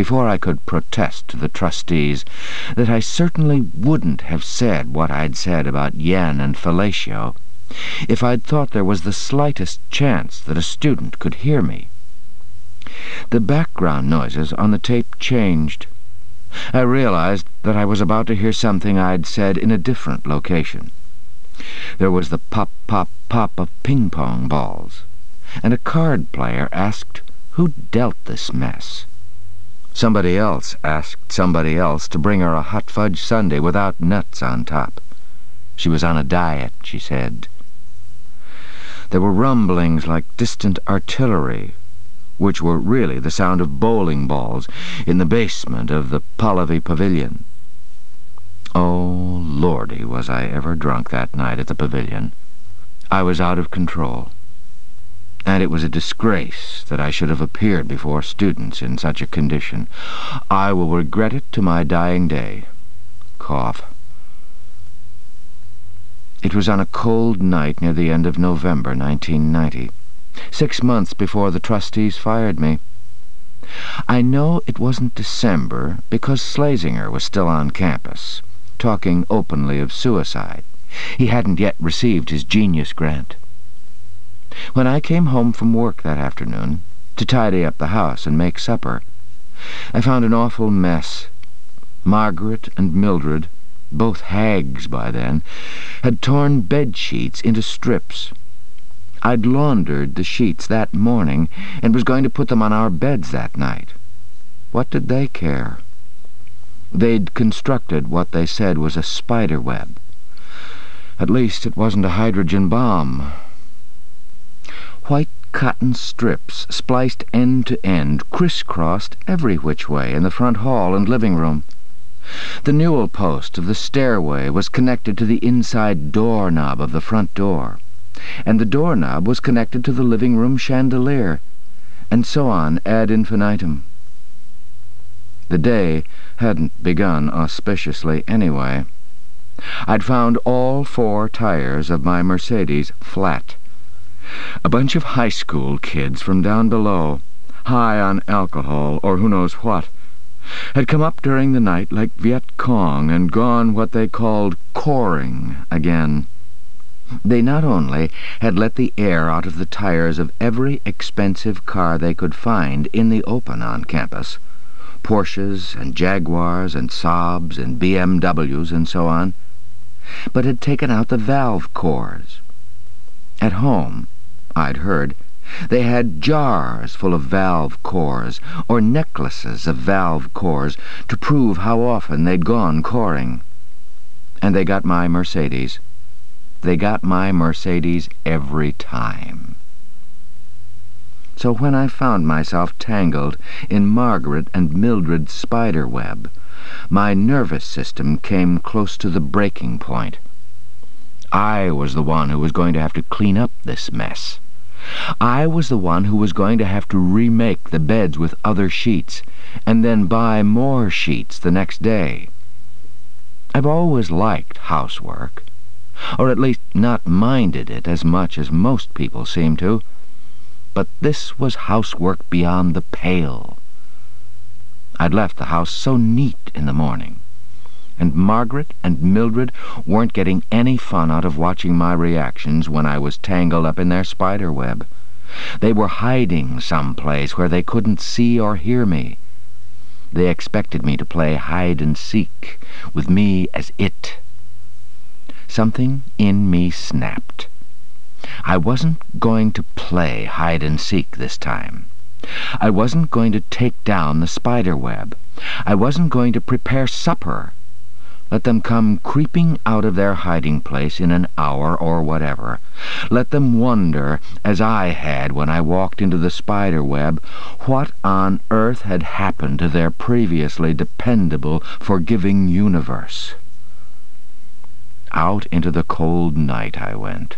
before I could protest to the trustees that I certainly wouldn't have said what I'd said about Yen and Fellatio if I'd thought there was the slightest chance that a student could hear me. The background noises on the tape changed. I realized that I was about to hear something I'd said in a different location. There was the pop-pop-pop of ping-pong balls, and a card player asked who dealt this mess. Somebody else asked somebody else to bring her a hot fudge sundae without nuts on top. She was on a diet, she said. There were rumblings like distant artillery, which were really the sound of bowling balls in the basement of the Pahlavi Pavilion. Oh, lordy, was I ever drunk that night at the Pavilion. I was out of control and it was a disgrace that I should have appeared before students in such a condition. I will regret it to my dying day. Cough. It was on a cold night near the end of November 1990, six months before the trustees fired me. I know it wasn't December because Slazinger was still on campus, talking openly of suicide. He hadn't yet received his genius grant. When I came home from work that afternoon, to tidy up the house and make supper, I found an awful mess. Margaret and Mildred, both hags by then, had torn bed sheets into strips. I'd laundered the sheets that morning and was going to put them on our beds that night. What did they care? They'd constructed what they said was a spider web. At least it wasn't a hydrogen bomb. White cotton strips, spliced end to end, crisscrossed every which way in the front hall and living room. The newel post of the stairway was connected to the inside doorknob of the front door, and the doorknob was connected to the living room chandelier, and so on ad infinitum. The day hadn't begun auspiciously anyway. I'd found all four tires of my Mercedes flat. A bunch of high school kids from down below, high on alcohol or who knows what, had come up during the night like Viet Cong and gone what they called coring again. They not only had let the air out of the tires of every expensive car they could find in the open on campus, Porsches and Jaguars and Saabs and BMWs and so on, but had taken out the valve cores. At home, I'd heard. They had jars full of valve cores, or necklaces of valve cores, to prove how often they'd gone coring. And they got my Mercedes. They got my Mercedes every time. So when I found myself tangled in Margaret and Mildred's spider web, my nervous system came close to the breaking point. I was the one who was going to have to clean up this mess. I was the one who was going to have to remake the beds with other sheets, and then buy more sheets the next day. I've always liked housework, or at least not minded it as much as most people seem to, but this was housework beyond the pale. I'd left the house so neat in the morning and Margaret and Mildred weren't getting any fun out of watching my reactions when I was tangled up in their spider web. They were hiding someplace where they couldn't see or hear me. They expected me to play hide-and-seek, with me as it. Something in me snapped. I wasn't going to play hide-and-seek this time. I wasn't going to take down the spider web. I wasn't going to prepare supper let them come creeping out of their hiding place in an hour or whatever. Let them wonder, as I had when I walked into the spider web, what on earth had happened to their previously dependable, forgiving universe. Out into the cold night I went,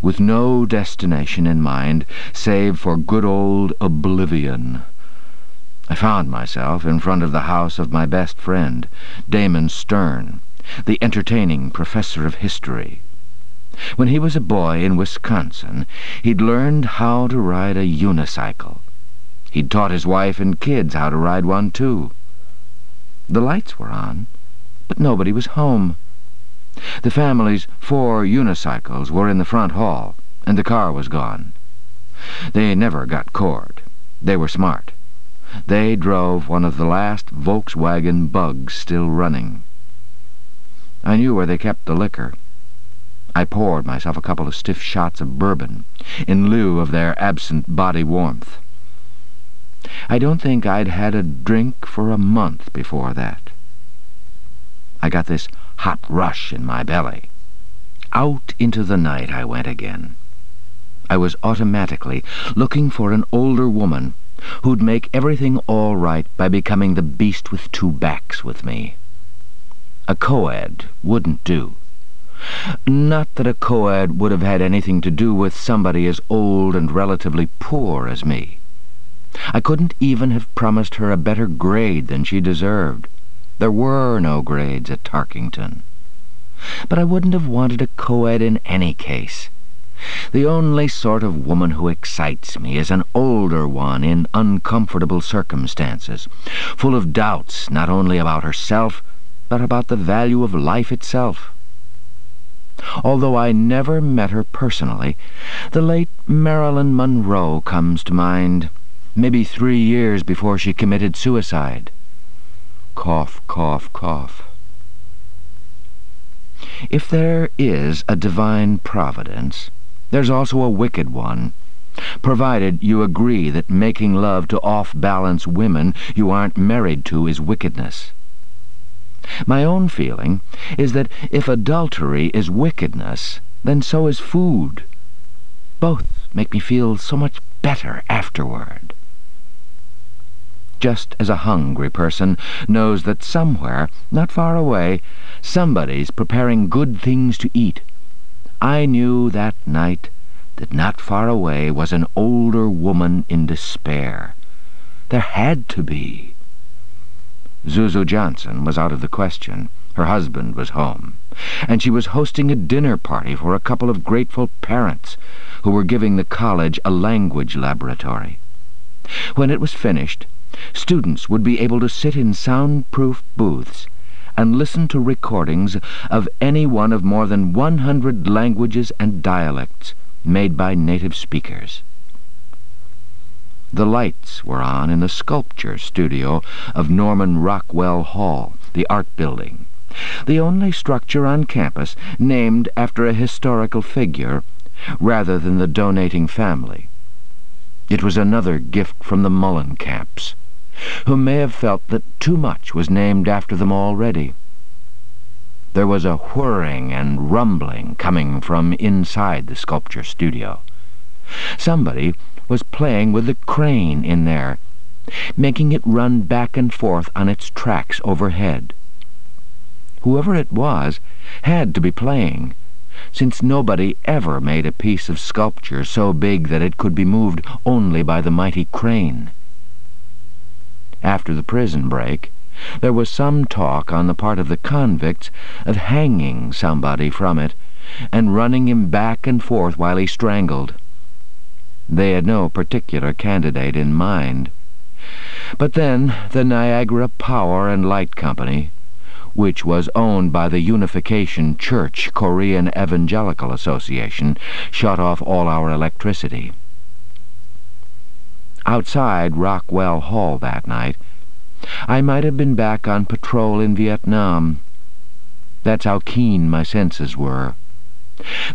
with no destination in mind save for good old oblivion. I found myself in front of the house of my best friend, Damon Stern, the entertaining professor of history. When he was a boy in Wisconsin, he'd learned how to ride a unicycle. He'd taught his wife and kids how to ride one, too. The lights were on, but nobody was home. The family's four unicycles were in the front hall, and the car was gone. They never got cored. They were smart. They drove one of the last Volkswagen bugs still running. I knew where they kept the liquor. I poured myself a couple of stiff shots of bourbon, in lieu of their absent body warmth. I don't think I'd had a drink for a month before that. I got this hot rush in my belly. Out into the night I went again. I was automatically looking for an older woman who'd make everything all right by becoming the beast with two backs with me. A co-ed wouldn't do. Not that a co-ed would have had anything to do with somebody as old and relatively poor as me. I couldn't even have promised her a better grade than she deserved. There were no grades at Tarkington. But I wouldn't have wanted a co-ed in any case. The only sort of woman who excites me is an older one in uncomfortable circumstances, full of doubts not only about herself, but about the value of life itself. Although I never met her personally, the late Marilyn Monroe comes to mind maybe three years before she committed suicide. Cough, cough, cough. If there is a divine providence, there's also a wicked one, provided you agree that making love to off-balance women you aren't married to is wickedness. My own feeling is that if adultery is wickedness, then so is food. Both make me feel so much better afterward just as a hungry person knows that somewhere, not far away, somebody's preparing good things to eat. I knew that night that not far away was an older woman in despair. There had to be. Zuzu Johnson was out of the question. Her husband was home, and she was hosting a dinner party for a couple of grateful parents who were giving the college a language laboratory. When it was finished, Students would be able to sit in soundproof booths and listen to recordings of any one of more than 100 languages and dialects made by native speakers. The lights were on in the sculpture studio of Norman Rockwell Hall, the art building, the only structure on campus named after a historical figure rather than the donating family. It was another gift from the Moellenkamps who may have felt that too much was named after them already. There was a whirring and rumbling coming from inside the sculpture studio. Somebody was playing with the crane in there, making it run back and forth on its tracks overhead. Whoever it was had to be playing, since nobody ever made a piece of sculpture so big that it could be moved only by the mighty crane. After the prison break, there was some talk on the part of the convicts of hanging somebody from it and running him back and forth while he strangled. They had no particular candidate in mind. But then the Niagara Power and Light Company, which was owned by the Unification Church Korean Evangelical Association, shut off all our electricity outside Rockwell Hall that night. I might have been back on patrol in Vietnam. That's how keen my senses were.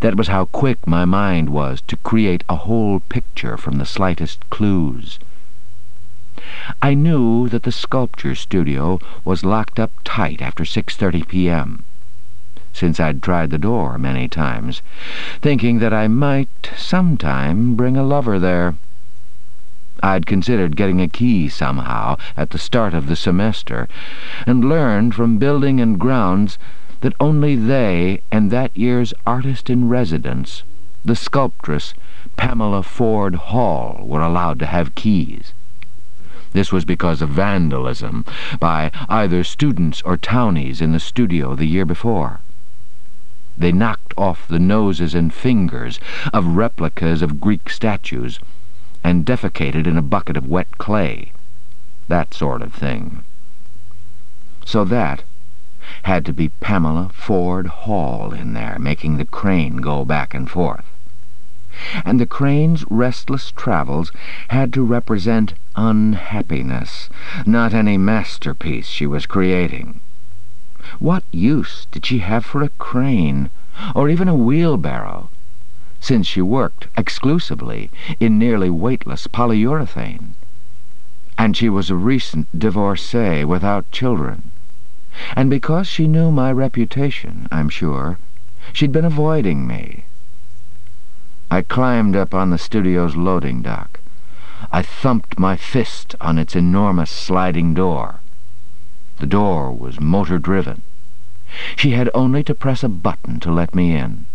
That was how quick my mind was to create a whole picture from the slightest clues. I knew that the sculpture studio was locked up tight after 6.30 p.m., since I'd tried the door many times, thinking that I might sometime bring a lover there. I'd considered getting a key somehow at the start of the semester, and learned from building and grounds that only they and that year's artist-in-residence, the sculptress Pamela Ford Hall, were allowed to have keys. This was because of vandalism by either students or townies in the studio the year before. They knocked off the noses and fingers of replicas of Greek statues, and defecated in a bucket of wet clay. That sort of thing. So that had to be Pamela Ford Hall in there, making the crane go back and forth. And the crane's restless travels had to represent unhappiness, not any masterpiece she was creating. What use did she have for a crane, or even a wheelbarrow, since she worked exclusively in nearly weightless polyurethane? And she was a recent divorcee without children. And because she knew my reputation, I'm sure, she'd been avoiding me. I climbed up on the studio's loading dock. I thumped my fist on its enormous sliding door. The door was motor-driven. She had only to press a button to let me in.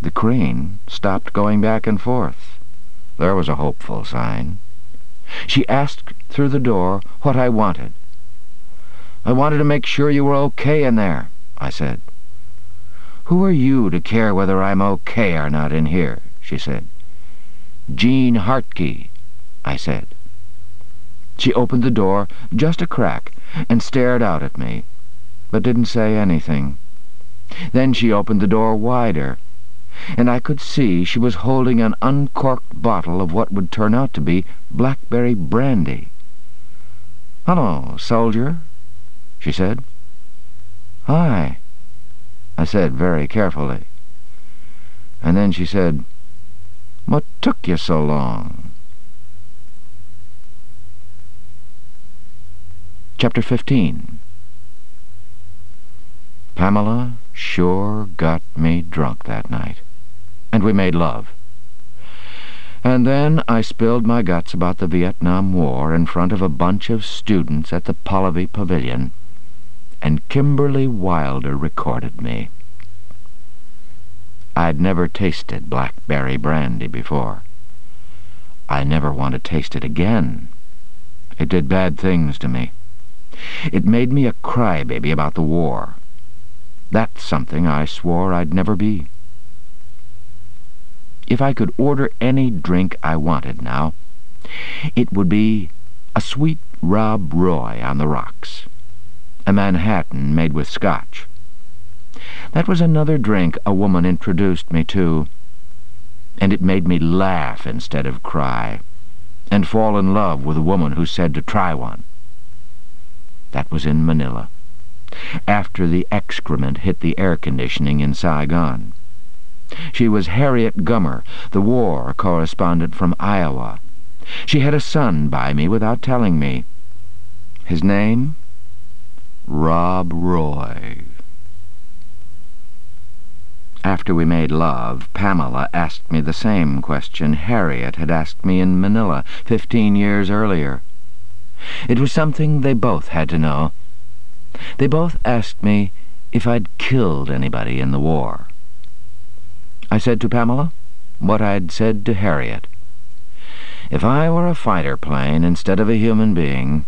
The crane stopped going back and forth. There was a hopeful sign. She asked through the door what I wanted. I wanted to make sure you were okay in there, I said. Who are you to care whether I'm okay or not in here, she said. Gene Hartke, I said. She opened the door just a crack and stared out at me, but didn't say anything. Then she opened the door wider, and I could see she was holding an uncorked bottle of what would turn out to be blackberry brandy. "'Hello, soldier,' she said. "'Hi,' I said very carefully. And then she said, "'What took you so long?' Chapter 15 Pamela sure got me drunk that night, and we made love. And then I spilled my guts about the Vietnam War in front of a bunch of students at the Pahlavi Pavilion, and Kimberly Wilder recorded me. I'd never tasted blackberry brandy before. I never want to taste it again. It did bad things to me. It made me a crybaby about the war. That's something I swore I'd never be. If I could order any drink I wanted now, it would be a sweet Rob Roy on the rocks, a Manhattan made with scotch. That was another drink a woman introduced me to, and it made me laugh instead of cry, and fall in love with a woman who said to try one. That was in Manila, after the excrement hit the air conditioning in Saigon. She was Harriet Gummer, the war correspondent from Iowa. She had a son by me without telling me. His name? Rob Roy. After we made love, Pamela asked me the same question Harriet had asked me in Manila fifteen years earlier. It was something they both had to know. They both asked me if I'd killed anybody in the war. I said to Pamela what I'd said to Harriet. If I were a fighter plane instead of a human being,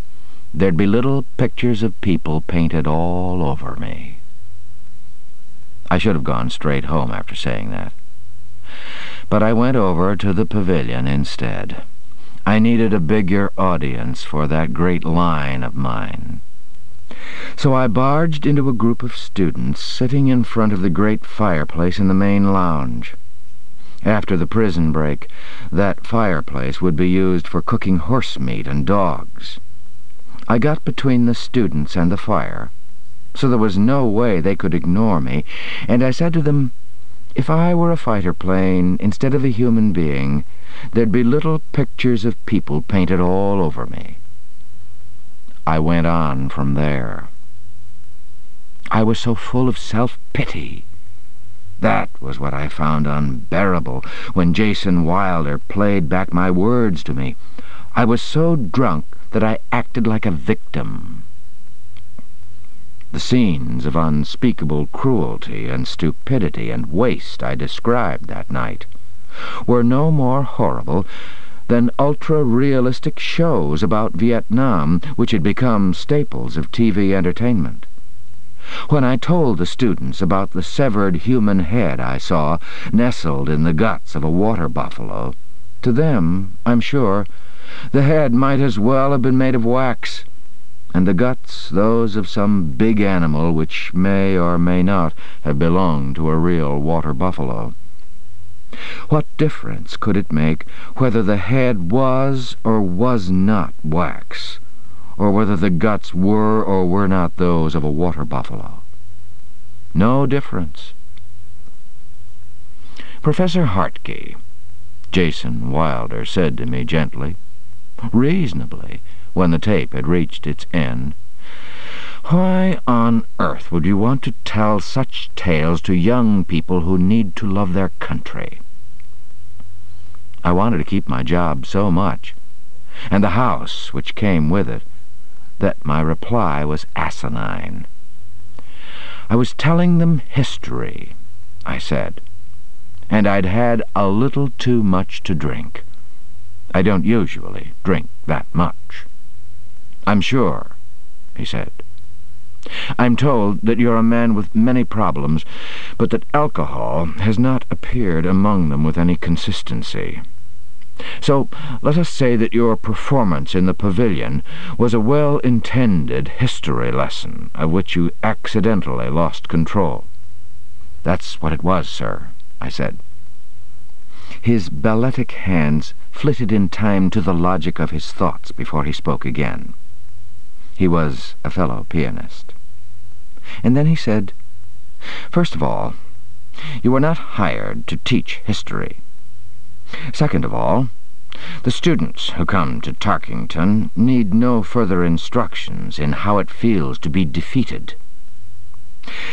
there'd be little pictures of people painted all over me. I should have gone straight home after saying that. But I went over to the pavilion instead. I needed a bigger audience for that great line of mine. So I barged into a group of students sitting in front of the great fireplace in the main lounge. After the prison break, that fireplace would be used for cooking horse meat and dogs. I got between the students and the fire, so there was no way they could ignore me, and I said to them, if I were a fighter plane instead of a human being, There'd be little pictures of people painted all over me. I went on from there. I was so full of self-pity. That was what I found unbearable when Jason Wilder played back my words to me. I was so drunk that I acted like a victim. The scenes of unspeakable cruelty and stupidity and waste I described that night were no more horrible than ultra-realistic shows about Vietnam which had become staples of TV entertainment. When I told the students about the severed human head I saw nestled in the guts of a water buffalo, To them, I'm sure, the head might as well have been made of wax, and the guts those of some big animal which may or may not have belonged to a real water buffalo. What difference could it make whether the head was or was not wax, or whether the guts were or were not those of a water buffalo? No difference. Professor Hartke, Jason Wilder said to me gently, reasonably, when the tape had reached its end, why on earth would you want to tell such tales to young people who need to love their country? I wanted to keep my job so much, and the house which came with it, that my reply was asinine. I was telling them history, I said, and I'd had a little too much to drink. I don't usually drink that much. I'm sure, he said. I'm told that you're a man with many problems, but that alcohol has not appeared among them with any consistency. So let us say that your performance in the pavilion was a well-intended history lesson of which you accidentally lost control. That's what it was, sir, I said. His balletic hands flitted in time to the logic of his thoughts before he spoke again. He was a fellow pianist. And then he said, First of all, you were not hired to teach history. Second of all, the students who come to Tarkington need no further instructions in how it feels to be defeated.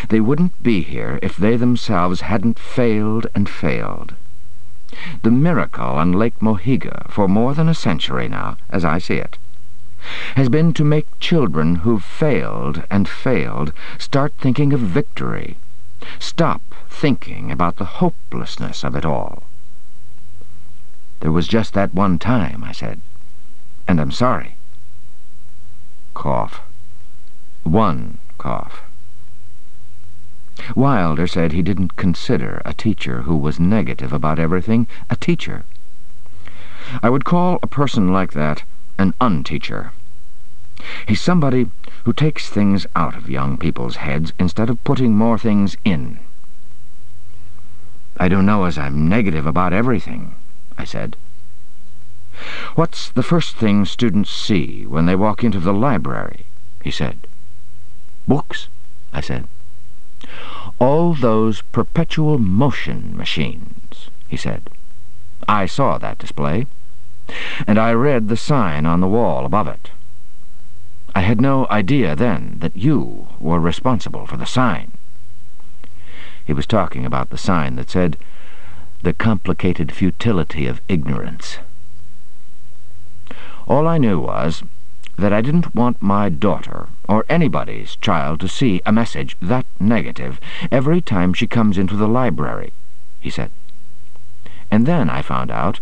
They wouldn't be here if they themselves hadn't failed and failed. The miracle on Lake Mohiga for more than a century now, as I see it, has been to make children who've failed and failed start thinking of victory, stop thinking about the hopelessness of it all. There was just that one time, I said, and I'm sorry. Cough. One cough. Wilder said he didn't consider a teacher who was negative about everything a teacher. I would call a person like that an unteacher. He's somebody who takes things out of young people's heads instead of putting more things in. I don't know as I'm negative about everything, I said. What's the first thing students see when they walk into the library? he said. Books, I said. All those perpetual motion machines, he said. I saw that display and I read the sign on the wall above it. I had no idea then that you were responsible for the sign. He was talking about the sign that said, The complicated futility of ignorance. All I knew was that I didn't want my daughter or anybody's child to see a message that negative every time she comes into the library, he said. And then I found out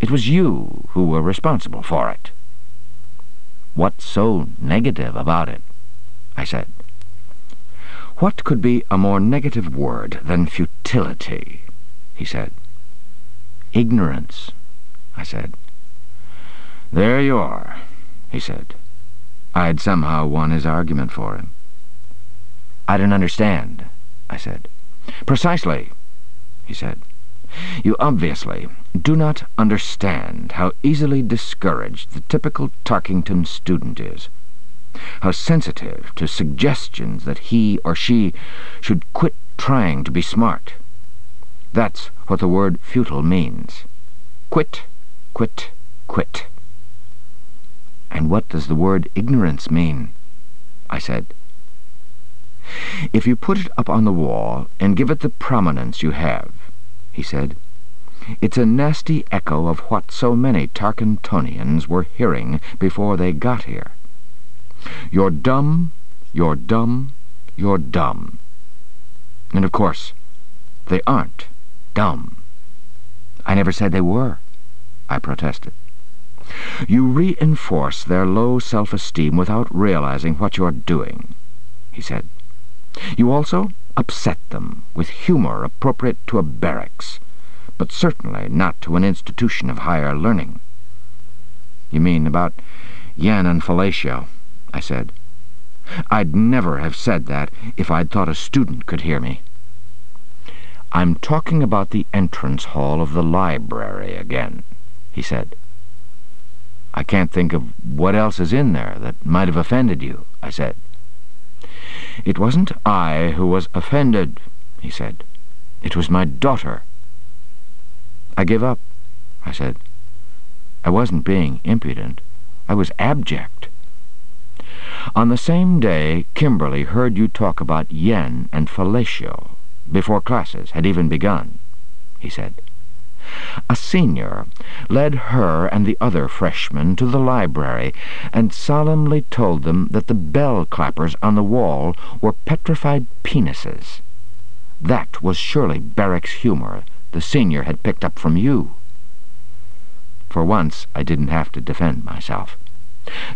it was you who were responsible for it. What's so negative about it? I said. What could be a more negative word than futility? he said. Ignorance, I said. There you are, he said. I'd somehow won his argument for him. I don't understand, I said. Precisely, he said. You obviously do not understand how easily discouraged the typical Tarkington student is, how sensitive to suggestions that he or she should quit trying to be smart. That's what the word futile means. Quit, quit, quit. And what does the word ignorance mean? I said. If you put it up on the wall and give it the prominence you have, he said. It's a nasty echo of what so many Tarkingtonians were hearing before they got here. You're dumb, you're dumb, you're dumb. And of course, they aren't dumb. I never said they were, I protested. You reinforce their low self-esteem without realizing what you're doing, he said. You also upset them with humor appropriate to a barracks, but certainly not to an institution of higher learning. You mean about Yen and Fellatio, I said. I'd never have said that if I'd thought a student could hear me. I'm talking about the entrance hall of the library again, he said. I can't think of what else is in there that might have offended you, I said. It wasn't I who was offended, he said. It was my daughter. I give up, I said. I wasn't being impudent. I was abject. On the same day, Kimberly heard you talk about yen and fellatio, before classes had even begun, he said. A senior led her and the other freshmen to the library and solemnly told them that the bell clappers on the wall were petrified penises. That was surely Barrack's humor the senior had picked up from you. For once I didn't have to defend myself.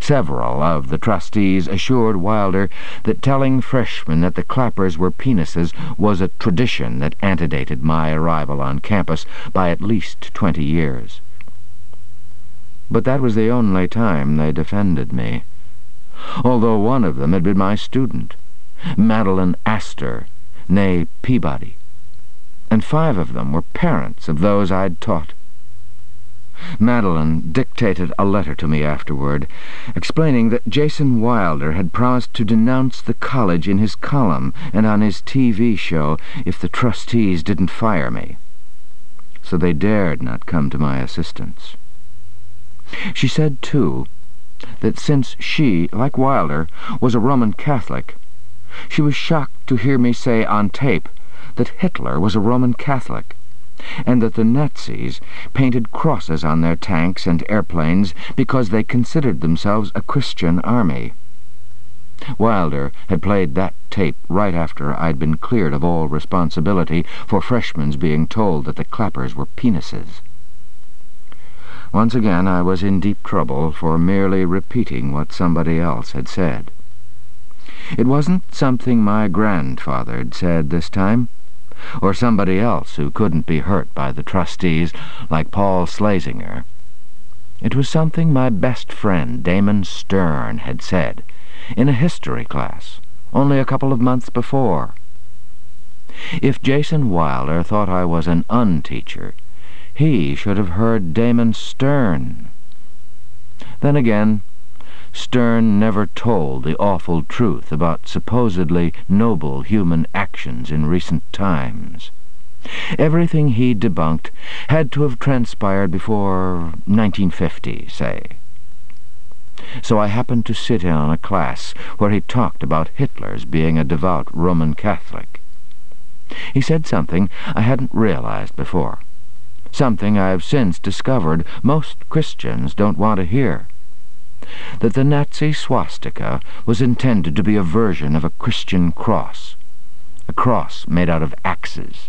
Several of the trustees assured Wilder that telling freshmen that the clappers were penises was a tradition that antedated my arrival on campus by at least twenty years. But that was the only time they defended me, although one of them had been my student, Madeline Astor, nay Peabody, and five of them were parents of those I'd taught. Madeline dictated a letter to me afterward, explaining that Jason Wilder had promised to denounce the college in his column and on his TV show if the trustees didn't fire me. So they dared not come to my assistance. She said, too, that since she, like Wilder, was a Roman Catholic, she was shocked to hear me say on tape that Hitler was a Roman Catholic and that the Nazis painted crosses on their tanks and airplanes because they considered themselves a Christian army. Wilder had played that tape right after I'd been cleared of all responsibility for freshmen's being told that the clappers were penises. Once again I was in deep trouble for merely repeating what somebody else had said. It wasn't something my grandfather'd said this time or somebody else who couldn't be hurt by the trustees, like Paul Slazinger. It was something my best friend, Damon Stern, had said in a history class only a couple of months before. If Jason Wilder thought I was an unteacher, he should have heard Damon Stern. Then again, Stern never told the awful truth about supposedly noble human actions in recent times. Everything he debunked had to have transpired before 1950, say. So I happened to sit in on a class where he talked about Hitler's being a devout Roman Catholic. He said something I hadn't realized before, something I've since discovered most Christians don't want to hear that the Nazi swastika was intended to be a version of a Christian cross, a cross made out of axes.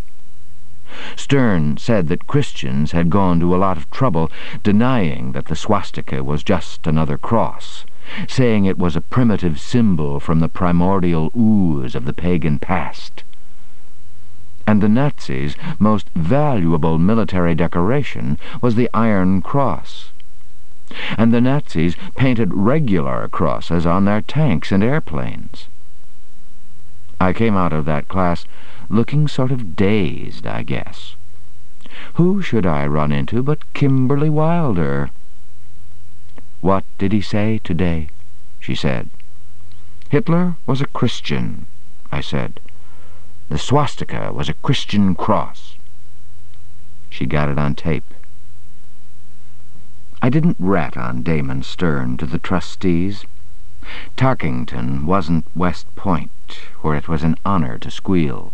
Stern said that Christians had gone to a lot of trouble denying that the swastika was just another cross, saying it was a primitive symbol from the primordial ooze of the pagan past. And the Nazis' most valuable military decoration was the Iron Cross and the Nazis painted regular crosses on their tanks and airplanes. I came out of that class looking sort of dazed, I guess. Who should I run into but Kimberly Wilder? What did he say today? she said. Hitler was a Christian, I said. The swastika was a Christian cross. She got it on tape. I didn't rat on Damon Stern to the trustees. Tarkington wasn't West Point, where it was an honor to squeal.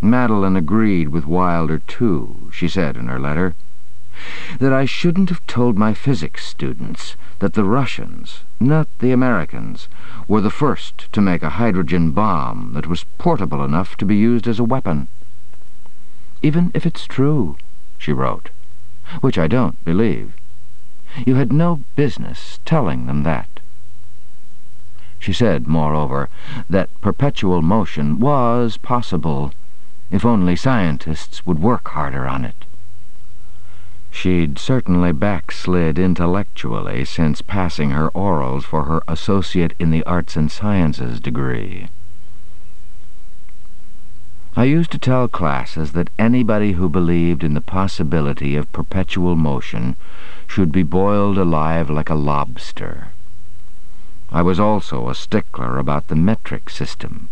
Madeline agreed with Wilder, too, she said in her letter, that I shouldn't have told my physics students that the Russians, not the Americans, were the first to make a hydrogen bomb that was portable enough to be used as a weapon. Even if it's true, she wrote, which I don't believe. You had no business telling them that. She said, moreover, that perpetual motion was possible, if only scientists would work harder on it. She'd certainly backslid intellectually since passing her orals for her Associate in the Arts and Sciences degree. I used to tell classes that anybody who believed in the possibility of perpetual motion should be boiled alive like a lobster. I was also a stickler about the metric system.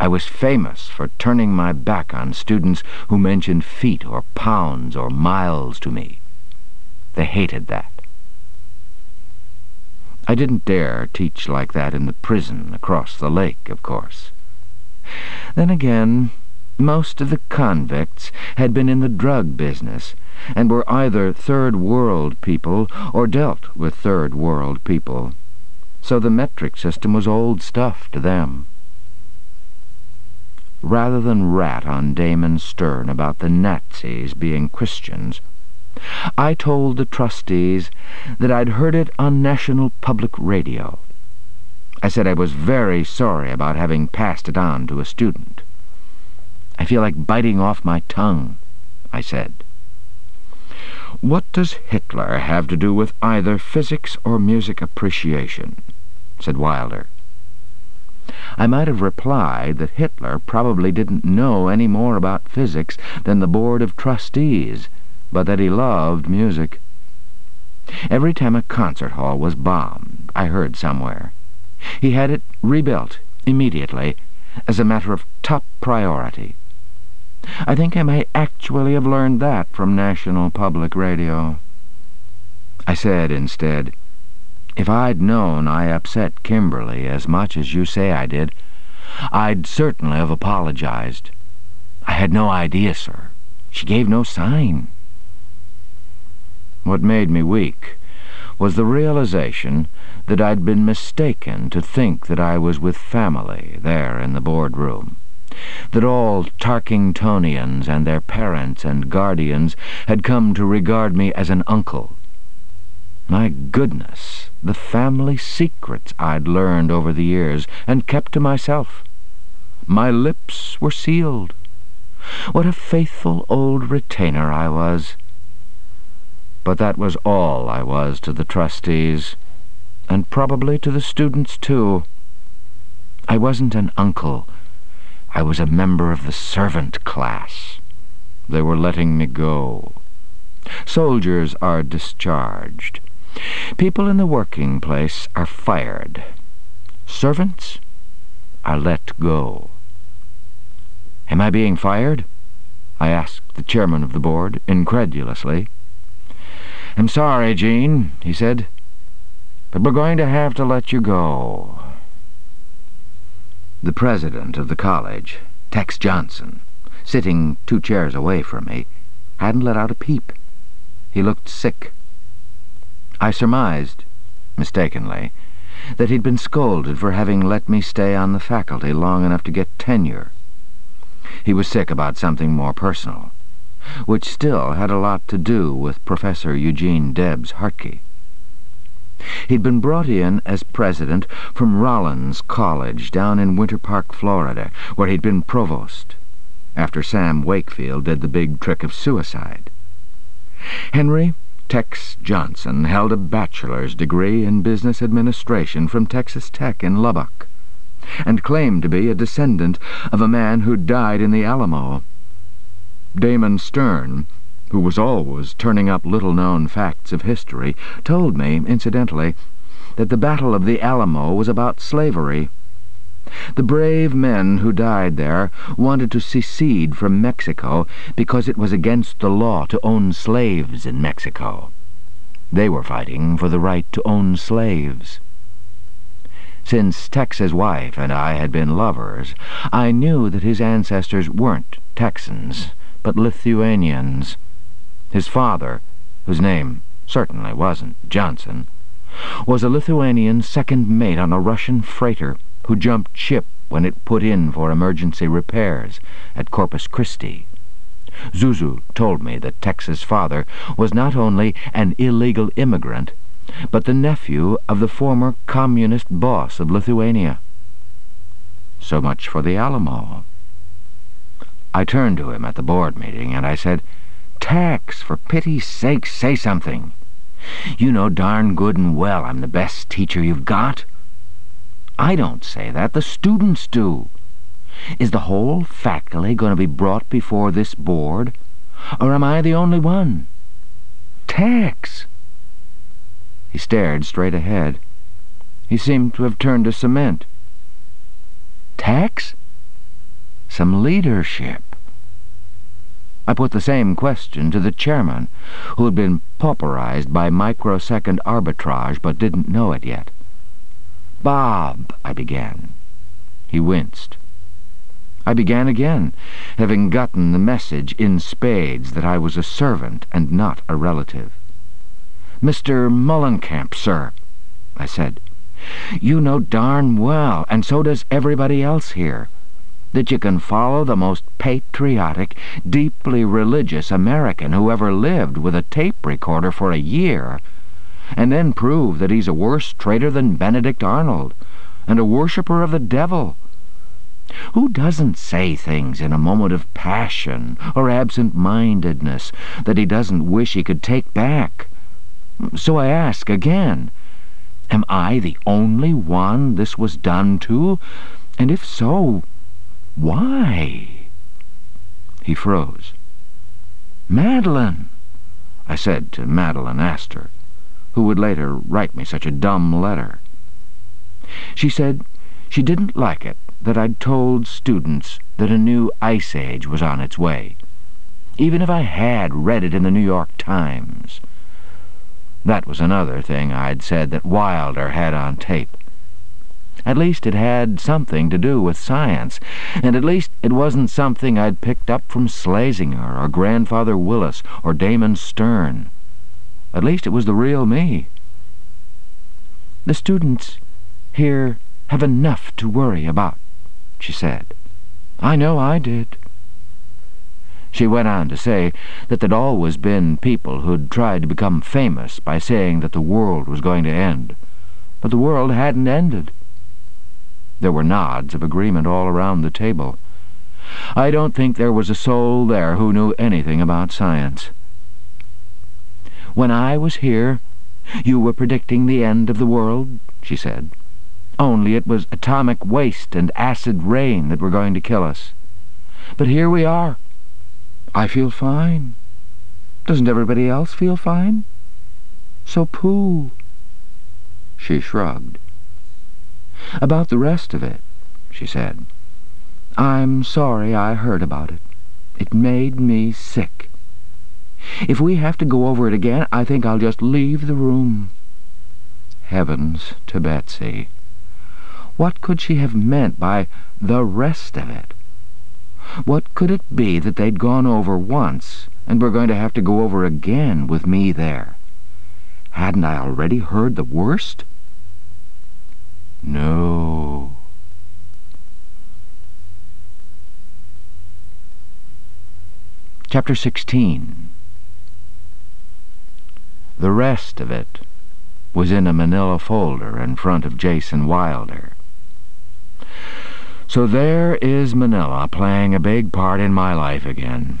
I was famous for turning my back on students who mentioned feet or pounds or miles to me. They hated that. I didn't dare teach like that in the prison across the lake, of course. Then again, most of the convicts had been in the drug business and were either third-world people or dealt with third-world people, so the metric system was old stuff to them. Rather than rat on Damon Stern about the Nazis being Christians, I told the trustees that I'd heard it on National Public Radio. I said I was very sorry about having passed it on to a student. I feel like biting off my tongue, I said. What does Hitler have to do with either physics or music appreciation? said Wilder. I might have replied that Hitler probably didn't know any more about physics than the Board of Trustees, but that he loved music. Every time a concert hall was bombed, I heard somewhere, he had it rebuilt immediately as a matter of top priority. I think I may actually have learned that from National Public Radio. I said instead, if I'd known I upset Kimberly as much as you say I did, I'd certainly have apologized. I had no idea, sir. She gave no sign. What made me weak was the realization that I'd been mistaken to think that I was with family there in the boardroom that all Tarkingtonians and their parents and guardians had come to regard me as an uncle. My goodness, the family secrets I'd learned over the years and kept to myself. My lips were sealed. What a faithful old retainer I was. But that was all I was to the trustees, and probably to the students too. I wasn't an uncle, I was a member of the servant class. They were letting me go. Soldiers are discharged. People in the working place are fired. Servants are let go. Am I being fired? I asked the chairman of the board, incredulously. I'm sorry, Gene, he said, but we're going to have to let you go. The president of the college, Tex Johnson, sitting two chairs away from me, hadn't let out a peep. He looked sick. I surmised, mistakenly, that he'd been scolded for having let me stay on the faculty long enough to get tenure. He was sick about something more personal, which still had a lot to do with Professor Eugene Debs Hartke. He'd been brought in as president from Rollins College down in Winter Park, Florida, where he'd been provost, after Sam Wakefield did the big trick of suicide. Henry Tex Johnson held a bachelor's degree in business administration from Texas Tech in Lubbock, and claimed to be a descendant of a man who died in the Alamo. Damon Stern, who was always turning up little-known facts of history, told me, incidentally, that the Battle of the Alamo was about slavery. The brave men who died there wanted to secede from Mexico because it was against the law to own slaves in Mexico. They were fighting for the right to own slaves. Since Tex's wife and I had been lovers, I knew that his ancestors weren't Texans, but Lithuanians. His father, whose name certainly wasn't Johnson, was a Lithuanian second mate on a Russian freighter who jumped ship when it put in for emergency repairs at Corpus Christi. Zuzu told me that Tex's father was not only an illegal immigrant, but the nephew of the former communist boss of Lithuania. So much for the Alamo. I turned to him at the board meeting and I said, Tex, for pity's sake, say something. You know darn good and well I'm the best teacher you've got. I don't say that, the students do. Is the whole faculty going to be brought before this board, or am I the only one? Tex! He stared straight ahead. He seemed to have turned to cement. Tex? Some leadership. I put the same question to the chairman, who had been pauperized by microsecond arbitrage but didn't know it yet. Bob, I began. He winced. I began again, having gotten the message in spades that I was a servant and not a relative. Mr. Moellenkamp, sir, I said. You know darn well, and so does everybody else here, that you can follow the most patriotic, deeply religious American who ever lived with a tape recorder for a year, and then prove that he's a worse traitor than Benedict Arnold, and a worshipper of the devil. Who doesn't say things in a moment of passion or absent-mindedness that he doesn't wish he could take back? So I ask again, am I the only one this was done to? And if so, why? He froze. Madeline, I said to Madeline Astor, who would later write me such a dumb letter. She said she didn't like it that I'd told students that a new ice age was on its way, even if I had read it in the New York Times. That was another thing I'd said that Wilder had on tape. At least it had something to do with science, and at least it wasn't something I'd picked up from Slazinger or Grandfather Willis or Damon Stern. At least it was the real me. The students here have enough to worry about, she said. I know I did. She went on to say that there'd always been people who'd tried to become famous by saying that the world was going to end. But the world hadn't ended. There were nods of agreement all around the table. I don't think there was a soul there who knew anything about science. When I was here, you were predicting the end of the world, she said. Only it was atomic waste and acid rain that were going to kill us. But here we are. I feel fine. Doesn't everybody else feel fine? So pooh. She shrugged. About the rest of it, she said. I'm sorry I heard about it. It made me sick. If we have to go over it again, I think I'll just leave the room. Heavens to Betsy. What could she have meant by the rest of it? What could it be that they'd gone over once and were going to have to go over again with me there? Hadn't I already heard the worst? No. Chapter 16 The rest of it was in a manila folder in front of Jason Wilder. So there is Manila playing a big part in my life again.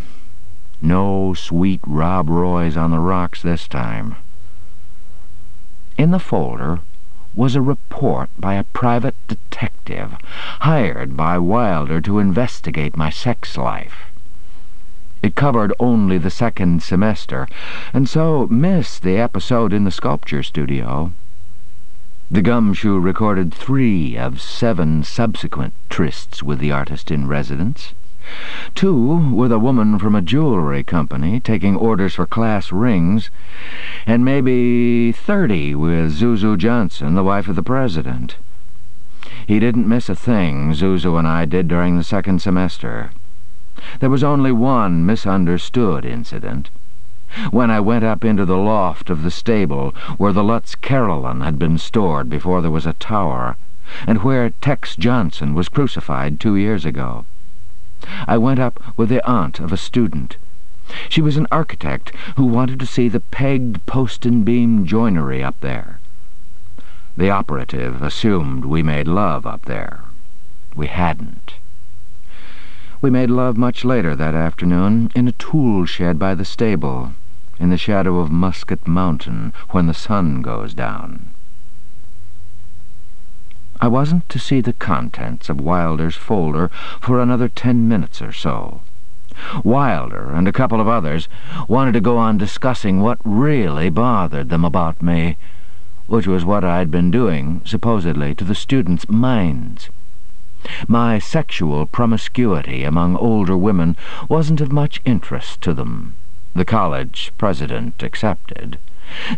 No sweet Rob Roys on the rocks this time. In the folder was a report by a private detective hired by Wilder to investigate my sex life. It covered only the second semester, and so missed the episode in the sculpture studio. The gumshoe recorded three of seven subsequent trysts with the artist in residence. Two with a woman from a jewelry company taking orders for class rings, and maybe thirty with Zuzu Johnson, the wife of the president. He didn't miss a thing Zuzu and I did during the second semester. There was only one misunderstood incident. When I went up into the loft of the stable where the Lutz Carillon had been stored before there was a tower, and where Tex Johnson was crucified two years ago. I went up with the aunt of a student. She was an architect who wanted to see the pegged post and beam joinery up there. The operative assumed we made love up there. We hadn't. We made love much later that afternoon in a tool shed by the stable, in the shadow of Musket Mountain, when the sun goes down. I wasn't to see the contents of Wilder's folder for another ten minutes or so. Wilder and a couple of others wanted to go on discussing what really bothered them about me, which was what I'd been doing, supposedly, to the students' minds. My sexual promiscuity among older women wasn't of much interest to them, the college president excepted,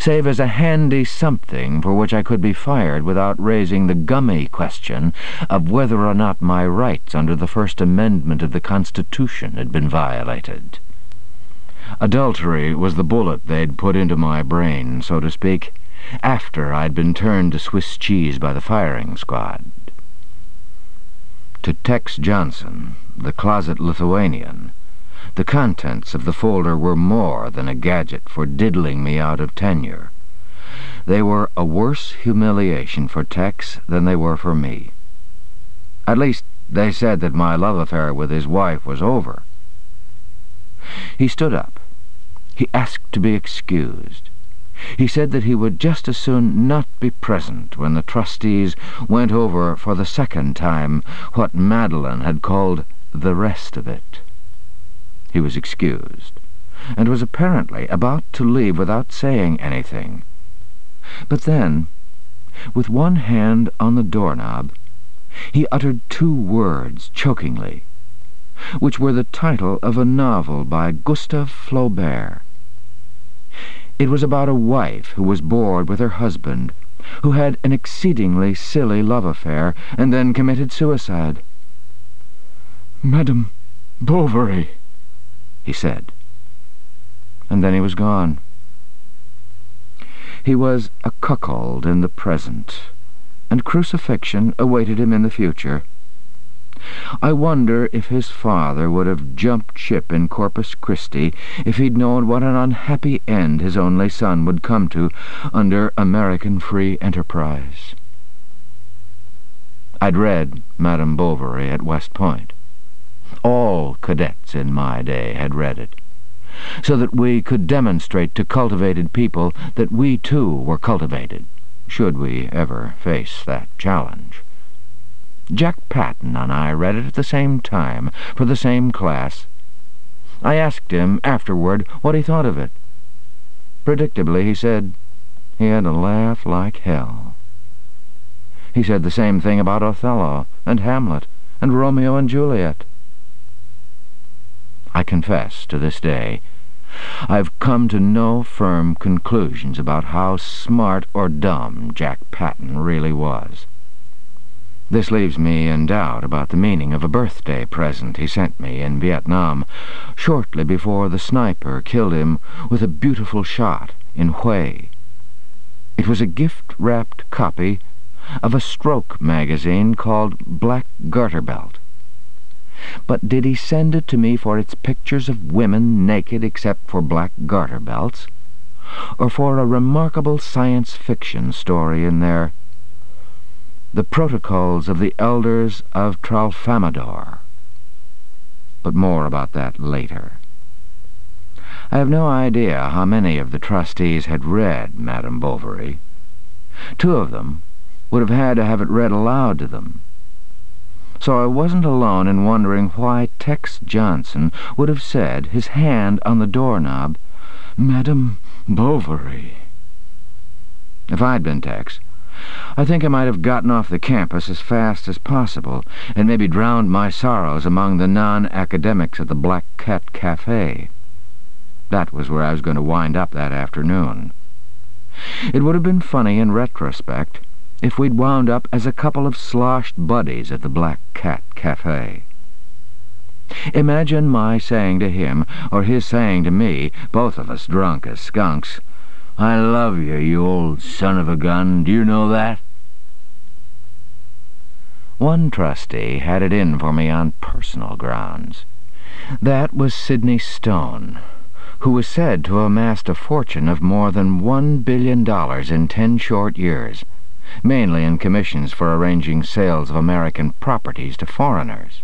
save as a handy something for which I could be fired without raising the gummy question of whether or not my rights under the First Amendment of the Constitution had been violated. Adultery was the bullet they'd put into my brain, so to speak, after I'd been turned to Swiss cheese by the firing squad. To Tex Johnson, the closet Lithuanian, the contents of the folder were more than a gadget for diddling me out of tenure. They were a worse humiliation for Tex than they were for me. At least, they said that my love affair with his wife was over. He stood up. He asked to be excused. He said that he would just as soon not be present when the trustees went over for the second time what Madeline had called the rest of it. He was excused, and was apparently about to leave without saying anything. But then, with one hand on the doorknob, he uttered two words chokingly, which were the title of a novel by Gustave Flaubert. It was about a wife who was bored with her husband, who had an exceedingly silly love affair, and then committed suicide. Madame Bovary, he said. And then he was gone. He was a cuckold in the present, and crucifixion awaited him in the future. I wonder if his father would have jumped ship in Corpus Christi if he'd known what an unhappy end his only son would come to under American free enterprise. I'd read Madame Bovary at West Point. All cadets in my day had read it, so that we could demonstrate to cultivated people that we too were cultivated, should we ever face that challenge. Jack Patton and I read it at the same time, for the same class. I asked him afterward what he thought of it. Predictably, he said he had a laugh like hell. He said the same thing about Othello, and Hamlet, and Romeo and Juliet. I confess, to this day, I've come to no firm conclusions about how smart or dumb Jack Patton really was. This leaves me in doubt about the meaning of a birthday present he sent me in Vietnam, shortly before the sniper killed him with a beautiful shot in Hue. It was a gift-wrapped copy of a stroke magazine called Black Garter Belt. But did he send it to me for its pictures of women naked except for black garter belts, or for a remarkable science fiction story in there the protocols of the elders of Tralfamadore. But more about that later. I have no idea how many of the trustees had read Madame Bovary. Two of them would have had to have it read aloud to them. So I wasn't alone in wondering why Tex Johnson would have said, his hand on the doorknob, Madame Bovary. If I'd been Tex, I think I might have gotten off the campus as fast as possible, and maybe drowned my sorrows among the non-academics at the Black Cat Cafe. That was where I was going to wind up that afternoon. It would have been funny in retrospect if we'd wound up as a couple of sloshed buddies at the Black Cat Cafe. Imagine my saying to him, or his saying to me, both of us drunk as skunks, I love you, you old son of a gun. Do you know that? One trustee had it in for me on personal grounds. That was Sidney Stone, who was said to have amassed a fortune of more than one billion dollars in ten short years, mainly in commissions for arranging sales of American properties to foreigners.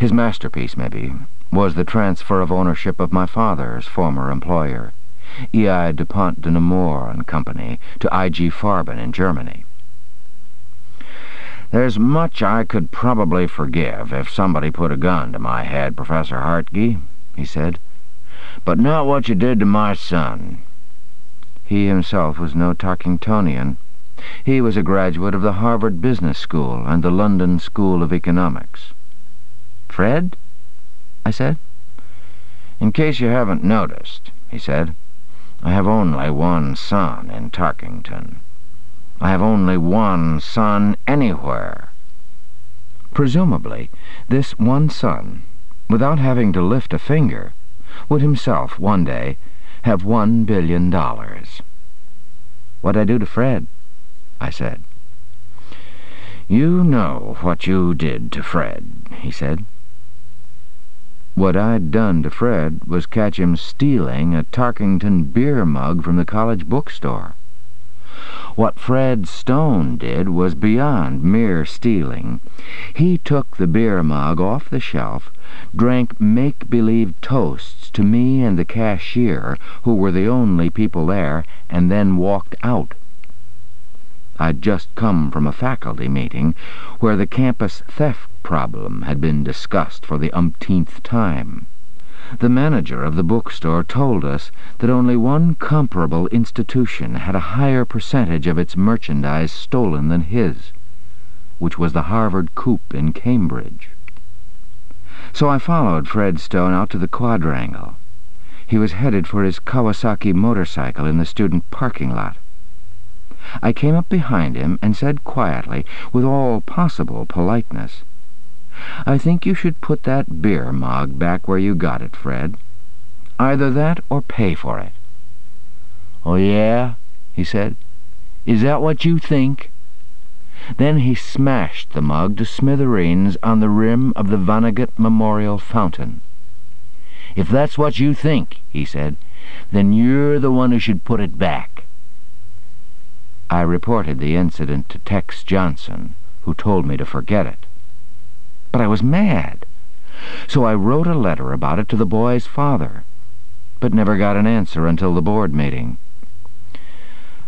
His masterpiece, maybe, was the transfer of ownership of my father's former employer, E.I. DuPont de Nemours and Company, to I.G. Farben in Germany. There's much I could probably forgive if somebody put a gun to my head, Professor Hartke, he said, but not what you did to my son. He himself was no Tarkingtonian. He was a graduate of the Harvard Business School and the London School of Economics. Fred? I said. In case you haven't noticed, he said, I have only one son in Tarkington. I have only one son anywhere. Presumably, this one son, without having to lift a finger, would himself one day have one billion dollars. What'd I do to Fred? I said. You know what you did to Fred, he said. What I'd done to Fred was catch him stealing a Tarkington beer mug from the college bookstore. What Fred Stone did was beyond mere stealing. He took the beer mug off the shelf, drank make-believe toasts to me and the cashier, who were the only people there, and then walked out. I'd just come from a faculty meeting where the campus theft problem had been discussed for the umpteenth time. The manager of the bookstore told us that only one comparable institution had a higher percentage of its merchandise stolen than his, which was the Harvard Coop in Cambridge. So I followed Fred Stone out to the quadrangle. He was headed for his Kawasaki motorcycle in the student parking lot. I came up behind him and said quietly, with all possible politeness, I think you should put that beer mug back where you got it, Fred. Either that or pay for it. Oh, yeah? he said. Is that what you think? Then he smashed the mug to smithereens on the rim of the Vonnegut Memorial Fountain. If that's what you think, he said, then you're the one who should put it back. I reported the incident to Tex Johnson, who told me to forget it. But I was mad. So I wrote a letter about it to the boy's father, but never got an answer until the board meeting.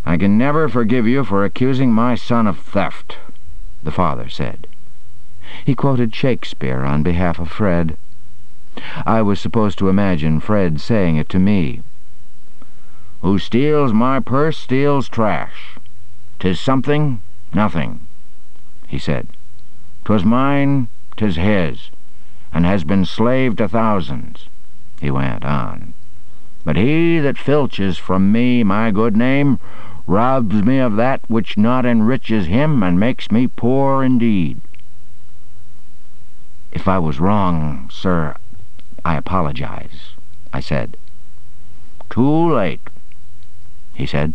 I can never forgive you for accusing my son of theft, the father said. He quoted Shakespeare on behalf of Fred. I was supposed to imagine Fred saying it to me. Who steals my purse steals trash. 'Tis something, nothing, he said. 'Twas mine, 'tis his, and has been slave to thousands, he went on. But he that filches from me my good name robs me of that which not enriches him and makes me poor indeed. If I was wrong, sir, I apologize, I said. Too late, he said.